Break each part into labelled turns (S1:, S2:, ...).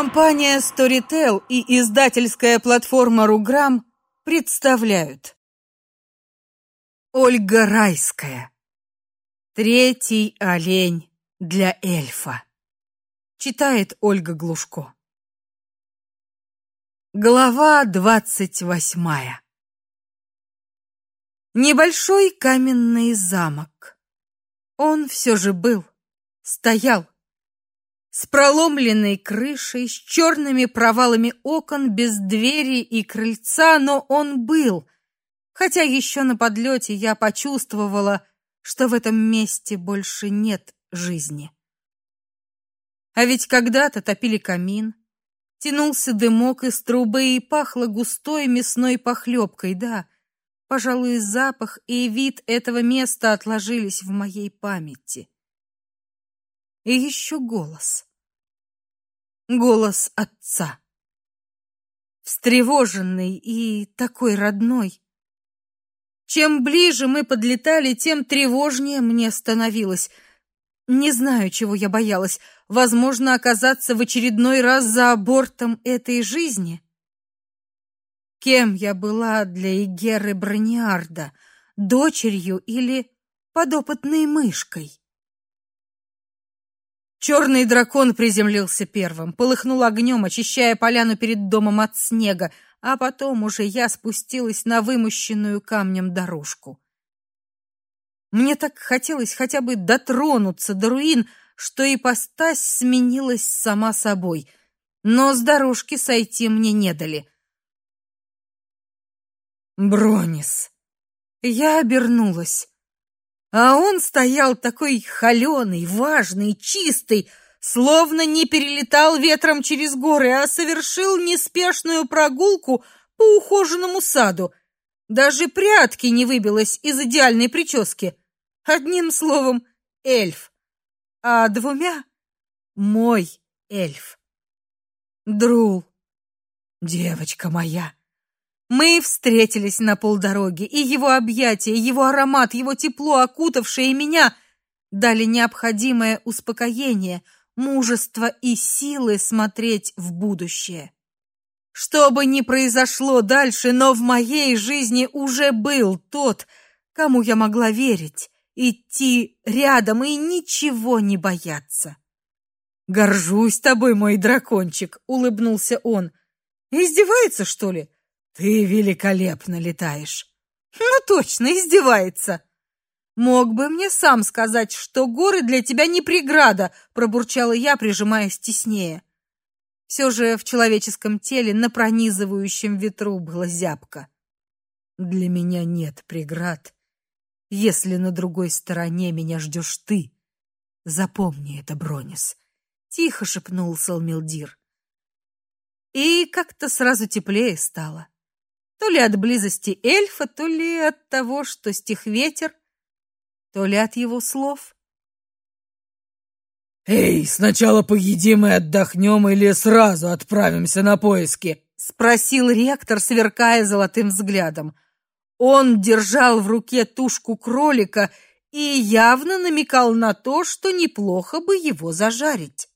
S1: Компания Storytel и издательская платформа Руграм представляют. Ольга Райская. Третий олень для эльфа. Читает Ольга Глушко. Глава двадцать восьмая. Небольшой каменный замок. Он все же был, стоял, с проломленной крышей, с черными провалами окон, без двери и крыльца, но он был. Хотя еще на подлете я почувствовала, что в этом месте больше нет жизни. А ведь когда-то топили камин, тянулся дымок из трубы и пахло густой мясной похлебкой, да. Пожалуй, запах и вид этого места отложились в моей памяти. И еще голос. Голос отца. Встревоженный и такой родной. Чем ближе мы подлетали, тем тревожнее мне становилось. Не знаю, чего я боялась. Возможно, оказаться в очередной раз за бортом этой жизни. Кем я была для Игеры Брониарда? Дочерью или подопытной мышкой? Черный дракон приземлился первым, полыхнул огнем, очищая поляну перед домом от снега, а потом уже я спустилась на вымощенную камнем дорожку. Мне так хотелось хотя бы дотронуться до руин, что и постась сменилась сама собой, но с дорожки сойти мне не дали. Бронис. Я обернулась. А он стоял такой холеный, важный, чистый, словно не перелетал ветром через горы, а совершил неспешную прогулку по ухоженному саду. Даже прядки не выбилось из идеальной прически. Одним словом, эльф. А двумя — мой эльф. Друл, девочка моя. Мы встретились на полдороги, и его объятия, его аромат, его тепло, окутавшее меня, дали необходимое успокоение, мужество и силы смотреть в будущее. Что бы ни произошло дальше, но в моей жизни уже был тот, кому я могла верить, идти рядом и ничего не бояться. Горжусь тобой, мой дракончик, улыбнулся он. Издевается, что ли? Ты великолепно летаешь. Ну точно, издевается. Мог бы мне сам сказать, что горы для тебя не преграда, пробурчала я, прижимаясь теснее. Все же в человеческом теле на пронизывающем ветру было зябко. Для меня нет преград, если на другой стороне меня ждешь ты. Запомни это, Бронис, тихо шепнул Салмилдир. И как-то сразу теплее стало. То ли от близости эльфа, то ли от того, что стих ветер, то ли от его слов.
S2: «Эй, сначала поедим и отдохнем или сразу отправимся на поиски?»
S1: — спросил ректор, сверкая золотым взглядом. Он держал в руке тушку кролика и явно намекал на то, что неплохо бы его зажарить.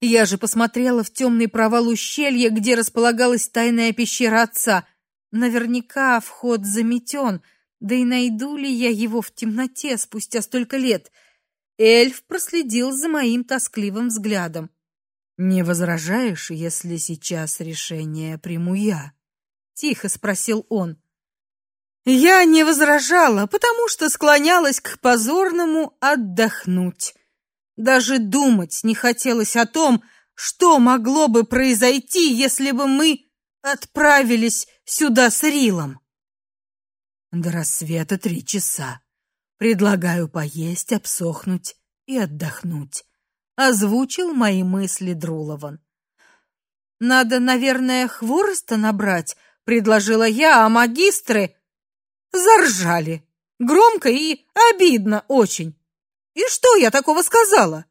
S1: Я же посмотрела в темный провал ущелья, где располагалась тайная пещера отца. Наверняка вход заметен, да и найду ли я его в темноте спустя столько лет? Эльф проследил за моим тоскливым взглядом. Не возражаешь, если сейчас решение приму я? тихо спросил он. Я не возражала, потому что склонялась к позорному отдохнуть. Даже думать не хотелось о том, что могло бы произойти, если бы мы отправились сюда с Рилом. До рассвета три часа. Предлагаю поесть, обсохнуть и отдохнуть. Озвучил мои мысли Друлован. Надо, наверное, хвороста набрать, предложила я, а магистры заржали. Громко и обидно очень. И что я такого сказала?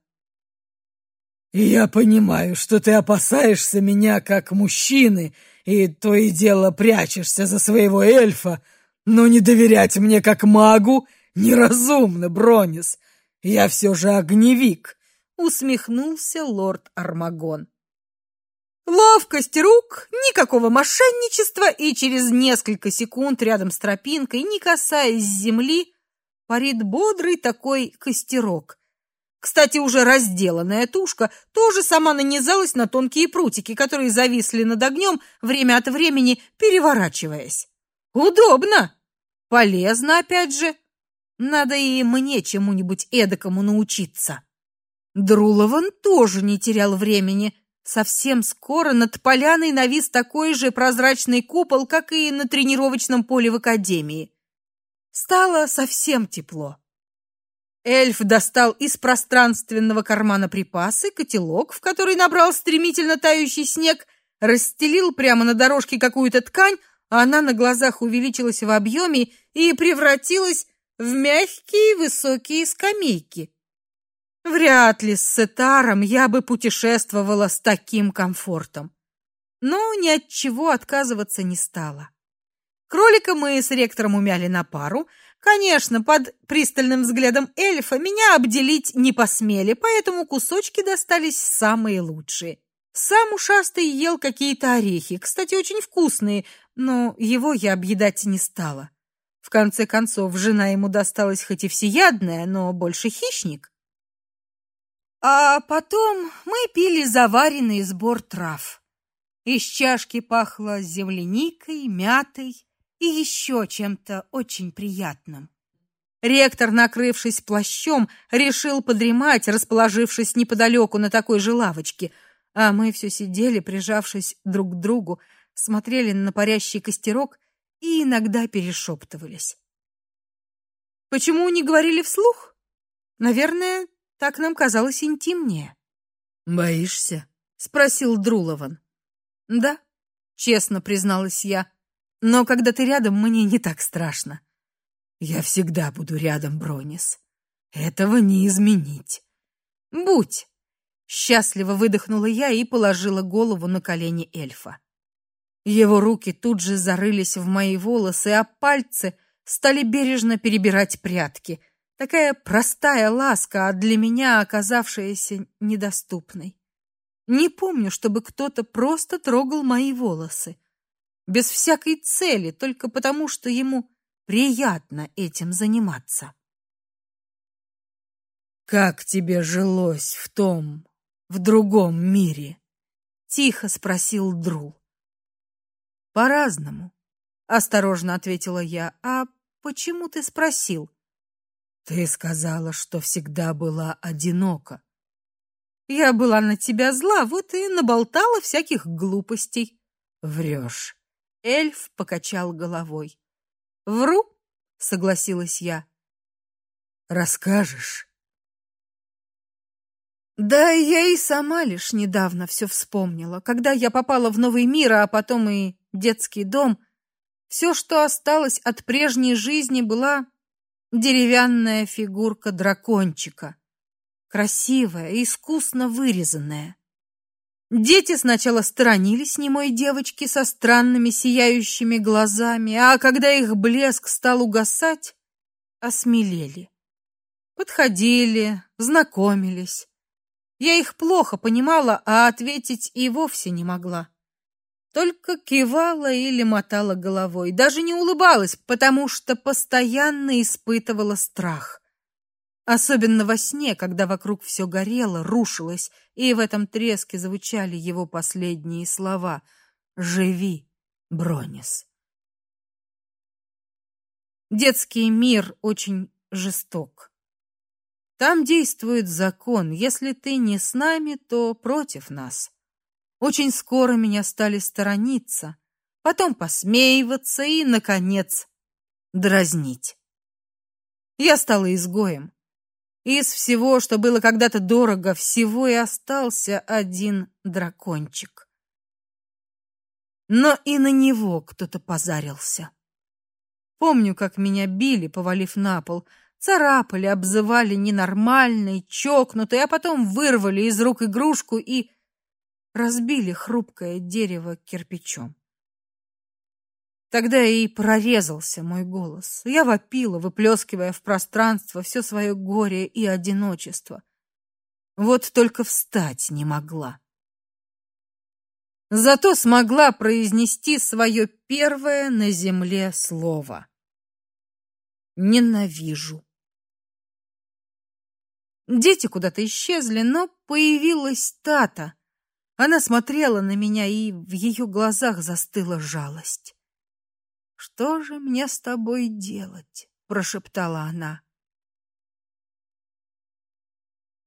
S2: Я понимаю, что ты опасаешься меня как мужчины, и то и дело прячешься за своего эльфа, но не доверять мне как магу неразумно, Бронис. Я все же огневик, усмехнулся лорд Армагон.
S1: Ловкость рук, никакого мошенничества, и через несколько секунд рядом с тропинкой, не касаясь земли, парит бодрый такой костерок. Кстати, уже разделанная тушка тоже сама нанизалась на тонкие прутики, которые зависли над огнем, время от времени переворачиваясь. Удобно. Полезно, опять же. Надо и мне чему-нибудь эдакому научиться. Друлован тоже не терял времени. Совсем скоро над поляной навис такой же прозрачный купол, как и на тренировочном поле в академии. Стало совсем тепло. Эльф достал из пространственного кармана припасы, котелок, в который набрал стремительно тающий снег, расстелил прямо на дорожке какую-то ткань, а она на глазах увеличилась в объеме и превратилась в мягкие высокие скамейки. Вряд ли с Сетаром я бы путешествовала с таким комфортом. Но ни от чего отказываться не стала. Кролика мы с ректором умяли на пару. Конечно, под пристальным взглядом эльфа меня обделить не посмели, поэтому кусочки достались самые лучшие. Сам ушастый ел какие-то орехи, кстати, очень вкусные, но его я объедать не стала. В конце концов, жена ему досталась хоть и всеядная, но больше хищник. А потом мы пили заваренный сбор трав. Из чашки пахло земляникой, мятой и еще чем-то очень приятным. Ректор, накрывшись плащом, решил подремать, расположившись неподалеку на такой же лавочке, а мы все сидели, прижавшись друг к другу, смотрели на парящий костерок и иногда перешептывались. Почему не говорили вслух? Наверное, так нам казалось интимнее.
S2: Боишься?
S1: спросил Друлован. Да, честно призналась я. Но когда ты рядом, мне не так страшно.
S2: Я всегда буду рядом, Бронис. Этого не изменить.
S1: Будь. Счастливо выдохнула я и положила голову на колени эльфа. Его руки тут же зарылись в мои волосы, а пальцы стали бережно перебирать прядки. Такая простая ласка, а для меня оказавшаяся недоступной. Не помню, чтобы кто-то просто трогал мои волосы. Без всякой цели, только потому, что ему приятно этим заниматься.
S2: «Как тебе жилось в том, в другом мире?»
S1: — тихо спросил Друл. «По-разному», — осторожно ответила я. «А почему ты спросил?»
S2: Ты сказала, что всегда была одинока.
S1: Я была на тебя зла, вот и наболтала всяких глупостей.
S2: Врешь.
S1: Эльф покачал головой. Вру, согласилась я.
S2: Расскажешь?
S1: Да я и сама лишь недавно все вспомнила, когда я попала в новый мир, а потом и детский дом. Все, что осталось от прежней жизни, была деревянная фигурка дракончика, красивая, искусно вырезанная. Дети сначала сторонились немой девочки со странными сияющими глазами, а когда их блеск стал угасать, осмелели. Подходили, знакомились. Я их плохо понимала, а ответить и вовсе не могла только кивала или мотала головой, даже не улыбалась, потому что постоянно испытывала страх. Особенно во сне, когда вокруг все горело, рушилось, и в этом треске звучали его последние слова: "Живи, Бронис". Детский мир очень жесток. Там действует закон: если ты не с нами, то против нас. Очень скоро меня стали сторониться, потом посмеиваться и наконец дразнить. Я стала изгоем. Из всего, что было когда-то дорого, всего и остался один дракончик. Но и на него кто-то позарился. Помню, как меня били, повалив на пол, царапали, обзывали ненормальной, чокнутой, а потом вырвали из рук игрушку и разбили хрупкое дерево кирпичом. Тогда и прорезался мой голос. Я вопила, выплескивая в пространство все свое горе и одиночество. Вот только встать не могла. зато смогла произнести свое первое на земле слово. Ненавижу. Дети куда-то исчезли, но появилась Тата. Она смотрела на меня, и в ее глазах застыла жалость. Что же мне с тобой делать? прошептала она.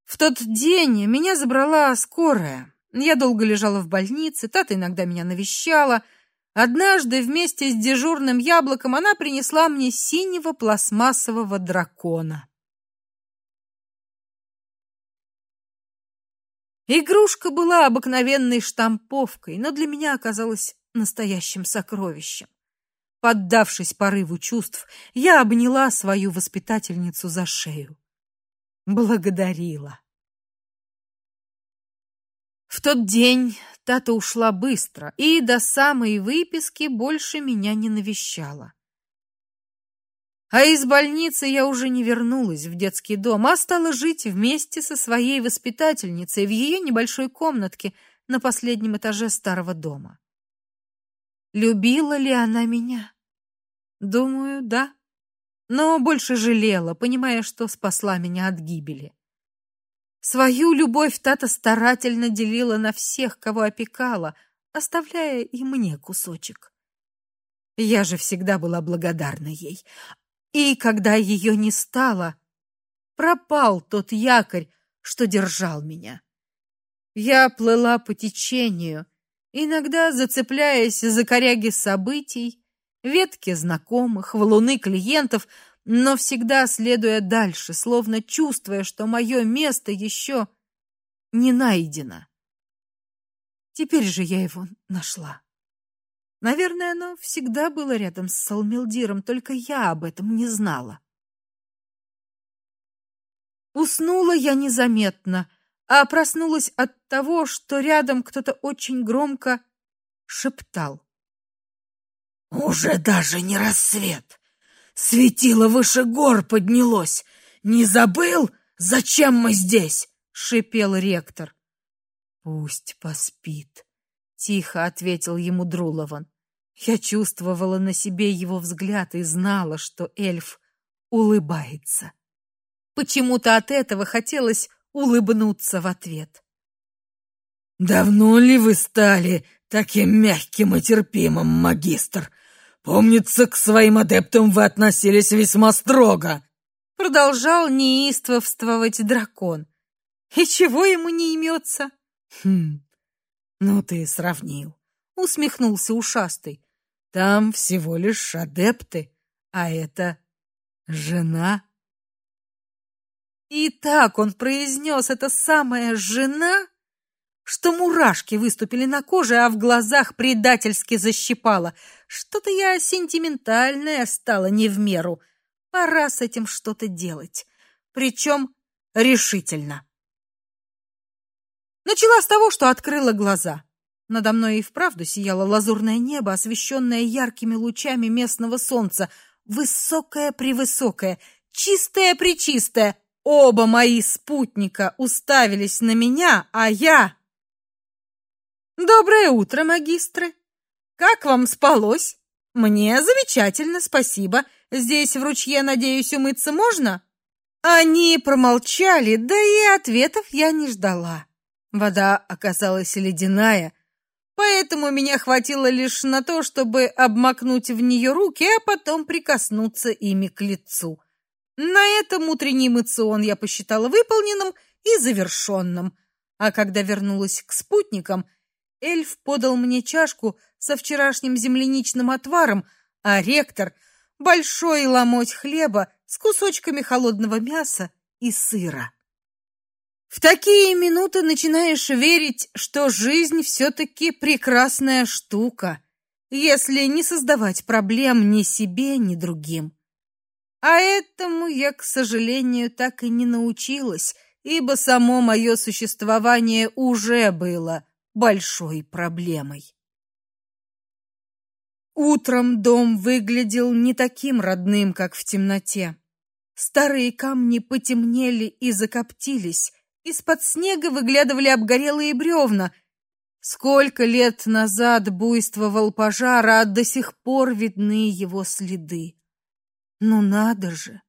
S1: В тот день меня забрала скорая. Я долго лежала в больнице, Тата иногда меня навещала. Однажды вместе с дежурным яблоком она принесла мне синего пластмассового дракона. Игрушка была обыкновенной штамповкой, но для меня оказалась настоящим сокровищем. Поддавшись порыву чувств, я обняла свою воспитательницу за шею. Благодарила. В тот день Тата ушла быстро и до самой выписки больше меня не навещала. А из больницы я уже не вернулась в детский дом, а стала жить вместе со своей воспитательницей в ее небольшой комнатке на последнем этаже старого дома. Любила ли она меня? Думаю, да. Но больше жалела, понимая, что спасла меня от гибели. Свою любовь Тата старательно делила на всех, кого опекала, оставляя и мне кусочек. Я же всегда была благодарна ей, и когда ее не стало, пропал тот якорь, что держал меня. Я плыла по течению, иногда зацепляясь за коряги событий, ветки знакомых, валуны клиентов, но всегда следуя дальше, словно чувствуя, что мое место еще не найдено. Теперь же я его нашла. Наверное, оно всегда было рядом с Салмилдиром, только я об этом не знала. Уснула я незаметно, а проснулась от того, что рядом кто-то очень громко шептал.
S2: Уже даже не рассвет. Светило выше гор поднялось. Не забыл, зачем мы здесь? шипел ректор. Пусть поспит, тихо ответил ему Друлован. Я чувствовала на себе его взгляд и знала, что эльф улыбается. Почему-то от этого хотелось улыбнуться в ответ. Давно ли вы стали таким мягким и терпимым, магистр? Помнится, к своим адептам вы относились весьма строго.
S1: Продолжал неистовствовать дракон. И чего ему не имется?
S2: Хм, ну ты сравнил. Усмехнулся ушастый. Там всего лишь адепты, а это жена.
S1: И так он произнес это самая жена, что мурашки выступили на коже, а в глазах предательски защипало. Что-то я сентиментальная стала не в меру. Пора с этим что-то делать, причем решительно. Начала с того, что открыла глаза. Надо мной и вправду сияло лазурное небо, освещенное яркими лучами местного солнца, высокое-превысокое, чистое-пречистое. Оба мои спутника уставились на меня, а я Доброе утро, магистры. Как вам спалось? Мне замечательно, спасибо. Здесь в ручье, надеюсь, умыться можно? Они промолчали, да и ответов я не ждала. Вода оказалась ледяная, поэтому меня хватило лишь на то, чтобы обмакнуть в нее руки, а потом прикоснуться ими к лицу. На этом утренний мыцион я посчитала выполненным и завершенным. А когда вернулась к спутникам, эльф подал мне чашку со вчерашним земляничным отваром, а ректор большой ломоть хлеба с кусочками холодного мяса и сыра. В такие минуты начинаешь верить, что жизнь все таки прекрасная штука, если не создавать проблем ни себе, ни другим. А этому я, к сожалению, так и не научилась, ибо само мое существование уже было большой проблемой. Утром дом выглядел не таким родным, как в темноте. Старые камни потемнели и закоптились, из-под снега выглядывали обгорелые бревна, Сколько лет назад буйствовал пожар, а до сих пор видны его следы. Ну надо же.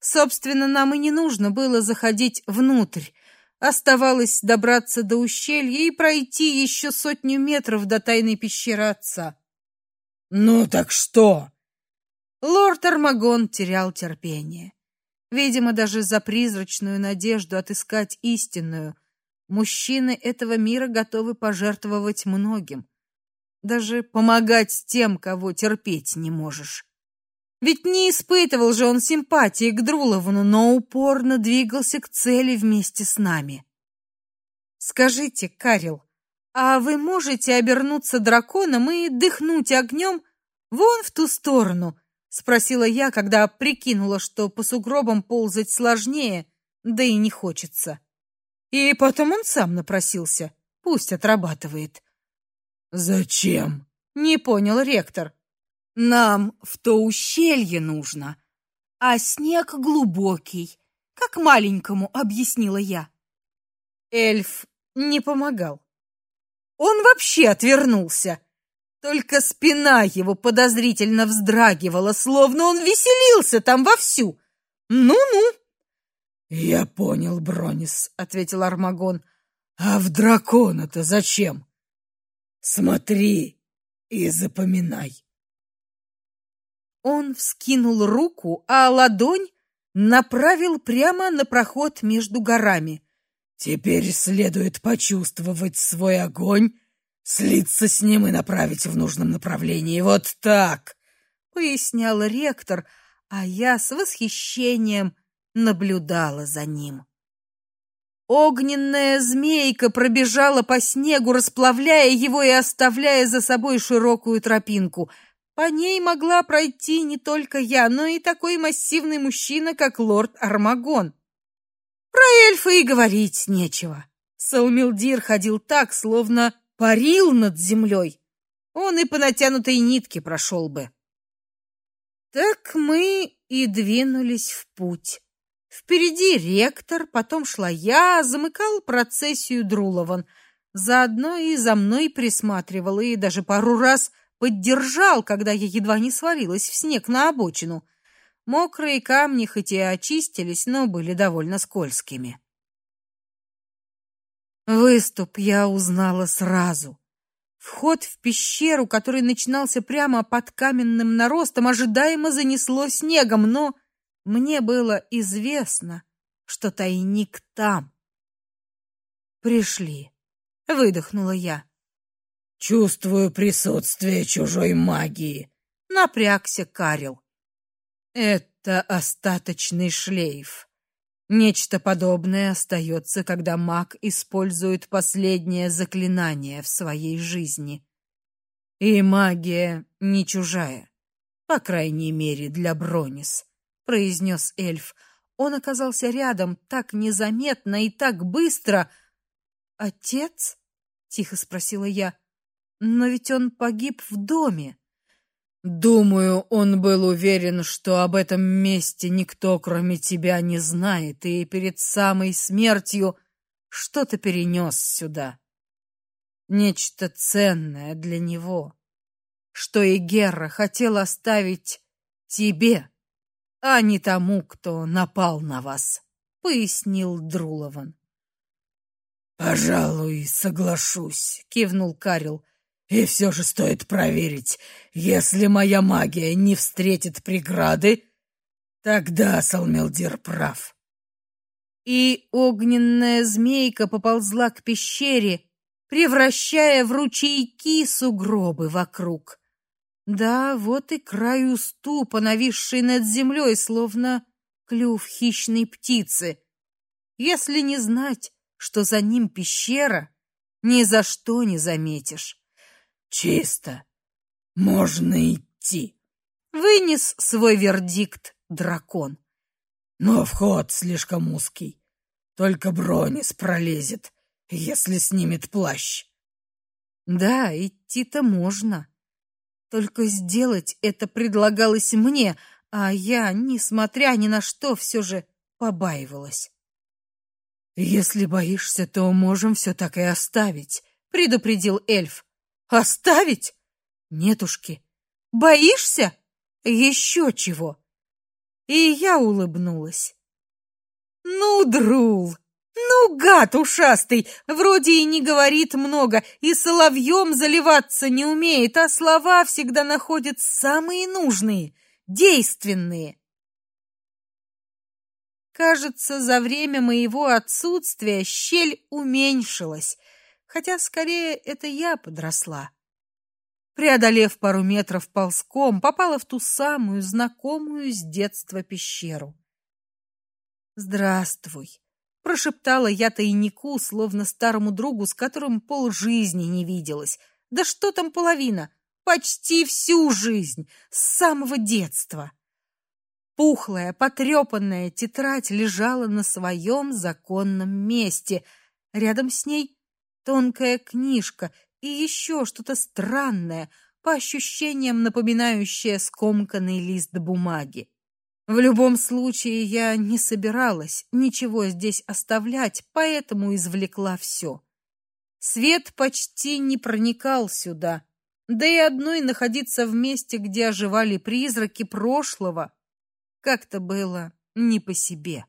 S1: Собственно, нам и не нужно было заходить внутрь. Оставалось добраться до ущелья и пройти еще сотню метров до тайной пещеры отца.
S2: Ну так что?
S1: Лорд Армагон терял терпение. Видимо, даже за призрачную надежду отыскать истинную мужчины этого мира готовы пожертвовать многим, даже помогать тем, кого терпеть не можешь. Ведь не испытывал же он симпатии к Друловну, но упорно двигался к цели вместе с нами. Скажите, Карил, а вы можете обернуться драконом и дыхнуть огнем вон в ту сторону? спросила я, когда прикинула, что по сугробам ползать сложнее, да и не хочется. И потом он сам напросился. Пусть отрабатывает.
S2: Зачем?
S1: Не понял ректор. Нам в то ущелье нужно, а снег глубокий, как маленькому объяснила я. Эльф не помогал. Он вообще отвернулся. Только спина его подозрительно вздрагивала, словно он веселился там вовсю. Ну-ну.
S2: Я понял, Бронис, ответил Армагон. А в дракона-то зачем? Смотри и запоминай.
S1: Он вскинул руку, а ладонь направил прямо на проход между горами.
S2: Теперь следует почувствовать свой огонь, слиться с ним и направить в нужном направлении. Вот так,
S1: пояснял ректор, а я с восхищением наблюдала за ним. Огненная змейка пробежала по снегу, расплавляя его и оставляя за собой широкую тропинку. По ней могла пройти не только я, но и такой массивный мужчина, как лорд Армагон. Про эльфа и говорить нечего. Саумилдир ходил так, словно парил над землей. Он и по натянутой нитке прошел бы. Так мы и двинулись в путь. Впереди ректор, потом шла я, замыкал процессию Друлован. Заодно и за мной присматривал, и даже пару раз поддержал, когда я едва не свалилась в снег на обочину. Мокрые камни хоть и очистились, но были довольно скользкими. Выступ я узнала сразу. Вход в пещеру, который начинался прямо под каменным наростом, ожидаемо занесло снегом, но мне было известно, что тайник там. Пришли, выдохнула я.
S2: Чувствую присутствие чужой магии,
S1: напрягся Карил.
S2: Это остаточный шлейф. Нечто подобное остается, когда маг использует последнее заклинание в своей жизни. И магия не чужая, по крайней мере, для Бронис, произнес эльф. Он оказался рядом так незаметно и так быстро. Отец? тихо спросила я. Но ведь он погиб в доме. Думаю, он был уверен, что об этом месте никто, кроме тебя, не знает, и перед самой смертью что-то перенес сюда. Нечто ценное для него, что и Герра хотел оставить тебе, а не тому, кто напал на вас, пояснил Друлован. Пожалуй, соглашусь, кивнул Карил. И все же стоит проверить, если моя магия не встретит преграды, тогда Салмелдир прав. И огненная змейка поползла к пещере, превращая в ручейки сугробы вокруг. Да, вот и край уступа, нависший над землей, словно клюв хищной птицы. Если не знать, что за ним пещера, ни за что не заметишь. Чисто. Можно идти. Вынес свой вердикт дракон. Но вход слишком узкий. Только Бронис пролезет, если снимет плащ. Да, идти-то можно. Только сделать это предлагалось мне, а я, несмотря ни на что, все же побаивалась. Если боишься, то можем все так и оставить,
S1: предупредил эльф. Оставить? Нетушки. Боишься? Еще чего? И я улыбнулась. Ну, Друл, ну, гад ушастый, вроде и не говорит много, и соловьем заливаться не умеет, а слова всегда находит самые нужные, действенные. Кажется, за время моего отсутствия щель уменьшилась, хотя скорее это я подросла. Преодолев пару метров ползком, попала в ту самую знакомую с детства пещеру. Здравствуй, прошептала я тайнику, словно старому другу, с которым полжизни не виделась. Да что там половина? Почти всю жизнь, с самого детства. Пухлая, потрепанная тетрадь лежала на своем законном месте. Рядом с ней тонкая книжка и еще что-то странное, по ощущениям напоминающее скомканный лист бумаги. В любом случае я не собиралась ничего здесь оставлять, поэтому извлекла все. Свет почти не проникал сюда. Да и одной находиться в месте, где оживали призраки прошлого, как-то было не по себе.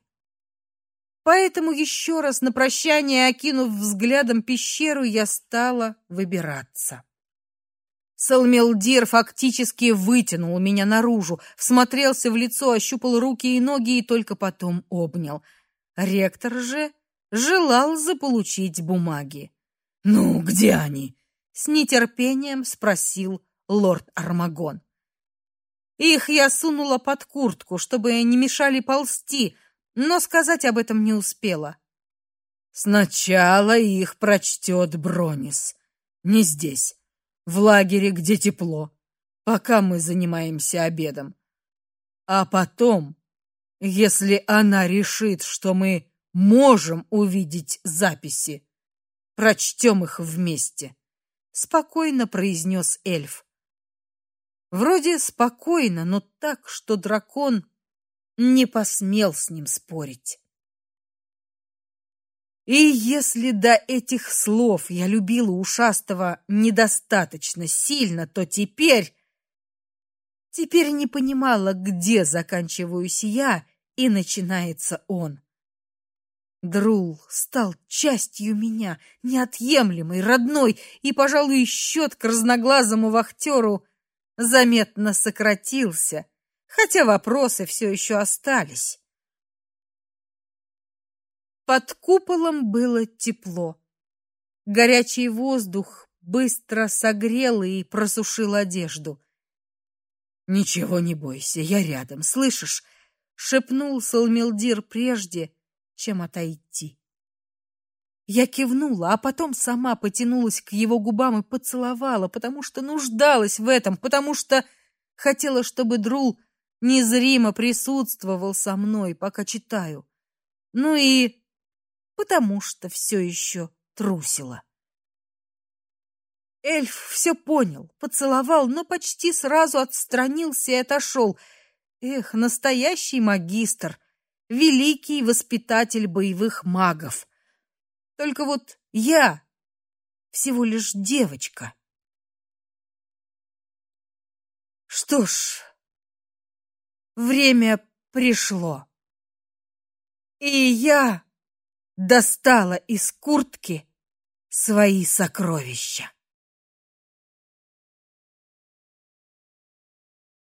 S1: Поэтому еще раз на прощание, окинув взглядом пещеру, я стала выбираться. Салмелдир фактически вытянул меня наружу, всмотрелся в лицо, ощупал руки и ноги и только потом обнял. Ректор же желал заполучить бумаги.
S2: "Ну, где они?"
S1: с нетерпением спросил лорд Армагон. Их я сунула под куртку, чтобы не мешали ползти, но сказать об этом не успела.
S2: Сначала их прочтет Бронис. Не здесь, в лагере, где тепло, пока мы занимаемся обедом. А потом, если она решит, что мы можем увидеть записи, прочтем их вместе, спокойно произнес эльф. Вроде спокойно, но так, что дракон не посмел с ним спорить. И если до этих слов я любила ушастого недостаточно сильно, то теперь теперь не понимала, где заканчиваюсь я и начинается он. Друл стал частью меня, неотъемлемой, родной, и, пожалуй, счет к разноглазому вахтеру заметно сократился, хотя вопросы все еще остались. Под куполом было тепло. Горячий воздух быстро согрел и просушил одежду. Ничего не бойся, я рядом, слышишь?
S1: шепнул Салмилдир прежде, чем отойти. Я кивнула, а потом сама потянулась к его губам и поцеловала, потому что нуждалась в этом, потому что хотела, чтобы Друл незримо присутствовал со мной, пока читаю. Ну и потому что все еще трусила. Эльф все понял, поцеловал, но почти сразу отстранился и отошел. Эх, настоящий магистр, великий воспитатель боевых магов. Только вот я всего лишь девочка. Что ж, время пришло. И я достала из куртки свои сокровища.